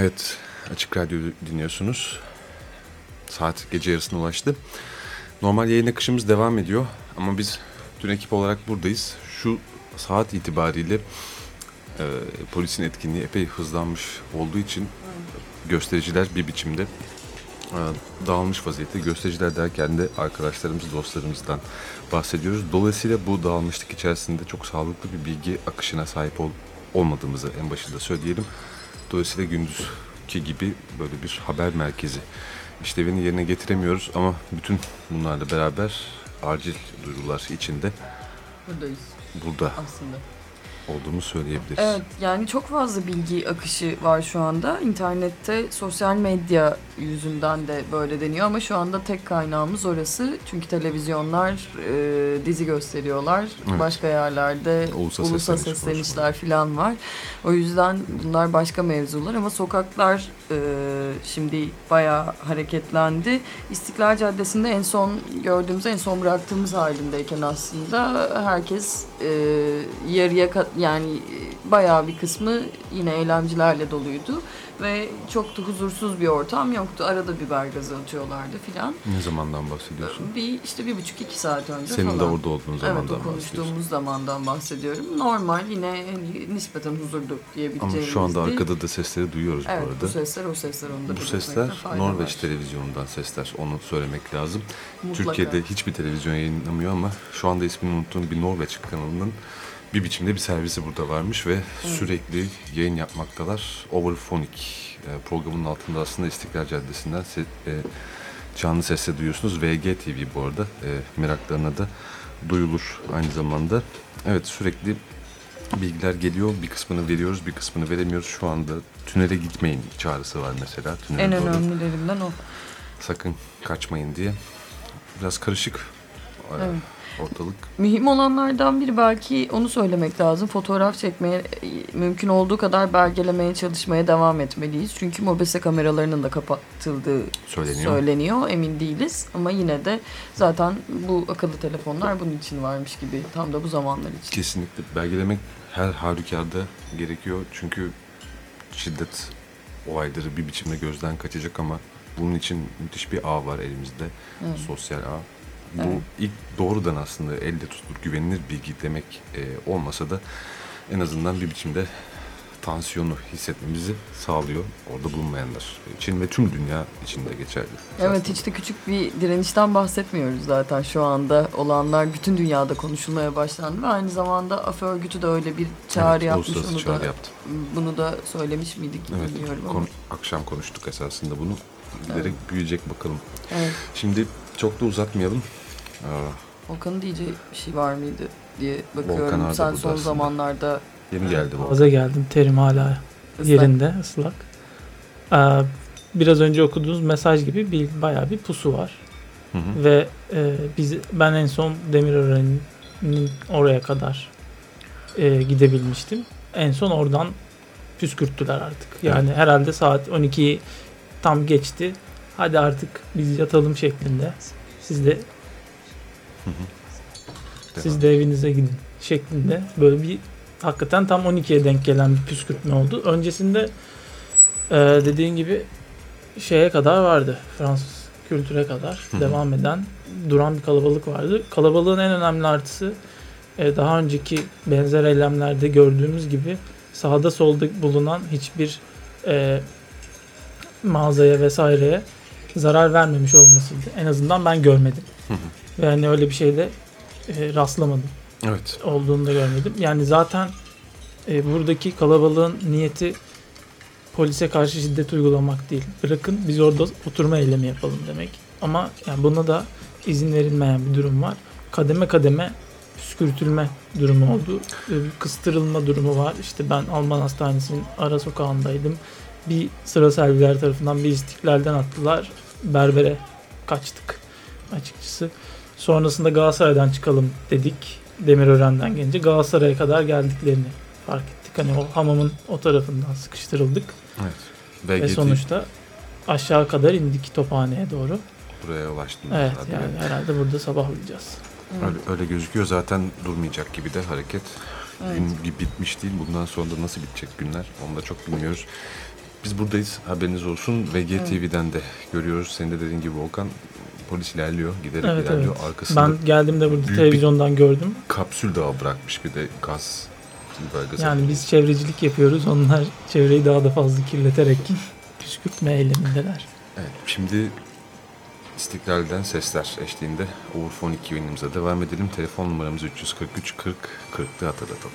Evet, Açık Radyo dinliyorsunuz. Saat gece yarısına ulaştı. Normal yayın akışımız devam ediyor ama biz dün ekip olarak buradayız. Şu saat itibariyle e, polisin etkinliği epey hızlanmış olduğu için göstericiler bir biçimde e, dağılmış vaziyette. Göstericiler derken de arkadaşlarımız, dostlarımızdan bahsediyoruz. Dolayısıyla bu dağılmışlık içerisinde çok sağlıklı bir bilgi akışına sahip ol, olmadığımızı en başında söyleyelim. Dolayısıyla gündüzki gibi böyle bir haber merkezi. İşlevini yerine getiremiyoruz ama bütün bunlarla beraber acil duyurular içinde Buradayız. Burada. Aslında. Olduğumu söyleyebiliriz. Evet yani çok fazla bilgi akışı var şu anda. İnternette sosyal medya yüzünden de böyle deniyor ama şu anda tek kaynağımız orası. Çünkü televizyonlar e, dizi gösteriyorlar. Evet. Başka yerlerde Ulusa ulusa, sesleniş seslenişler falan var. O yüzden bunlar başka mevzular ama sokaklar e, şimdi bayağı hareketlendi. İstiklal Caddesi'nde en son gördüğümüz, en son bıraktığımız halindeyken aslında herkes e, yarıya yani e, bayağı bir kısmı yine eylemcilerle doluydu ve çok da huzursuz bir ortam yoktu. Arada biber gazı atıyorlardı filan. Ne zamandan bahsediyorsun? Bir işte bir buçuk iki saat önce Senin falan. de orada olduğun Evet zamandan bahsediyorsun. konuştuğumuz zamandan bahsediyorum. Normal yine hani nispeten huzurlu Ama diyebileceğimiz şu anda arkada da sesleri duyuyoruz Evet bu bu arada. sesler o sesler onu da Bu sesler Norveç var. televizyonundan sesler. Onu söylemek lazım. Mutlaka. Türkiye'de hiçbir televizyon yayınlamıyor ama şu anda ismini unuttuğum bir Norveç kanalının bir biçimde bir servisi burada varmış ve sürekli yayın yapmaktalar. Overphonic e, programının altında aslında İstiklal Caddesi'nden se- e, canlı sesle duyuyorsunuz. VG TV bu arada. E, meraklarına da duyulur aynı zamanda. Evet sürekli bilgiler geliyor. Bir kısmını veriyoruz, bir kısmını veremiyoruz. Şu anda tünele gitmeyin çağrısı var mesela. Tünele En doğru önemlilerinden o. sakın kaçmayın diye. Biraz karışık Evet. Ortalık. Mühim olanlardan biri belki onu söylemek lazım. Fotoğraf çekmeye, e, mümkün olduğu kadar belgelemeye çalışmaya devam etmeliyiz. Çünkü mobese kameralarının da kapatıldığı Söyleniyor. söyleniyor. Emin değiliz. Ama yine de zaten bu akıllı telefonlar bunun için varmış gibi. Tam da bu zamanlar için. Kesinlikle belgelemek her halükarda gerekiyor. Çünkü şiddet olayları bir biçimde gözden kaçacak ama bunun için müthiş bir ağ var elimizde. Evet. Sosyal ağ. Bu Evet. ilk doğrudan aslında elde tutulur güvenilir bilgi demek e, olmasa da en azından bir biçimde tansiyonu hissetmemizi sağlıyor orada bulunmayanlar için ve tüm dünya için de geçerli. Evet Aslında. hiç de küçük bir direnişten bahsetmiyoruz zaten şu anda olanlar bütün dünyada konuşulmaya başlandı ve aynı zamanda AF örgütü de öyle bir çağrı Evet, yapmış onu çağrı da yaptı. bunu da söylemiş miydik Evet, bilmiyorum ama. akşam konuştuk esasında bunu. Giderek büyüyecek bakalım. Evet. Şimdi çok da uzatmayalım. Aa, Volkan'ın diyeceği bir şey var mıydı diye bakıyorum. Volkan Sen burada son aslında. zamanlarda yeni geldi bu. Fazla geldim. Terim hala ıslak- yerinde ıslak. Ee, biraz önce okuduğunuz mesaj gibi bir bayağı bir pusu var. Hı hı. Ve e, biz ben en son Demirören'in oraya kadar e, gidebilmiştim. En son oradan püskürttüler artık. Yani herhalde saat 12'yi tam geçti. Hadi artık biz yatalım şeklinde. Siz de Hı hı. siz de evinize gidin şeklinde böyle bir hakikaten tam 12'ye denk gelen bir püskürtme oldu. Öncesinde e, dediğin gibi şeye kadar vardı. Fransız kültüre kadar Hı hı. devam eden duran bir kalabalık vardı. Kalabalığın en önemli artısı e, daha önceki benzer eylemlerde gördüğümüz gibi sağda solda bulunan hiçbir e, mağazaya vesaireye zarar vermemiş olmasıydı. En azından ben görmedim. Hı hı. Ve hani öyle bir şeyde e, rastlamadım Evet. olduğunu da görmedim. Yani zaten e, buradaki kalabalığın niyeti polise karşı şiddet uygulamak değil. Bırakın biz orada oturma eylemi yapalım demek. Ama yani buna da izin verilmeyen bir durum var. Kademe kademe püskürtülme durumu oldu. E, bir kıstırılma durumu var. İşte ben Alman Hastanesi'nin ara sokağındaydım. Bir sıra serviler tarafından bir istiklalden attılar. Berbere kaçtık açıkçası. Sonrasında Galatasaray'dan çıkalım dedik. Demirören'den gelince Galatasaray'a kadar geldiklerini fark ettik. Hani o hamamın o tarafından sıkıştırıldık. Evet. Ve BGT sonuçta aşağı kadar indik tophaneye doğru. buraya ulaştım. Evet herhalde. yani herhalde burada sabahlayacağız. Öyle, öyle gözüküyor zaten durmayacak gibi de hareket. Evet. Gün bitmiş değil. Bundan sonra da nasıl bitecek günler onu da çok bilmiyoruz. Biz buradayız haberiniz olsun. VGTV'den de görüyoruz. Senin de dediğin gibi Volkan polis ilerliyor. Giderek Evet ilerliyor. evet. Arkasında Ben geldiğimde burada bir- televizyondan gördüm. kapsül dağı bırakmış bir de gaz. gazı. Yani biz çevrecilik yapıyoruz. Onlar çevreyi daha da fazla kirleterek püskürtme eylemindeler. Evet, şimdi İstiklal'den sesler eşliğinde Uğur Fon 2 yayınımıza devam edelim. Telefon numaramız 343 40 40'lı hatırlatalım.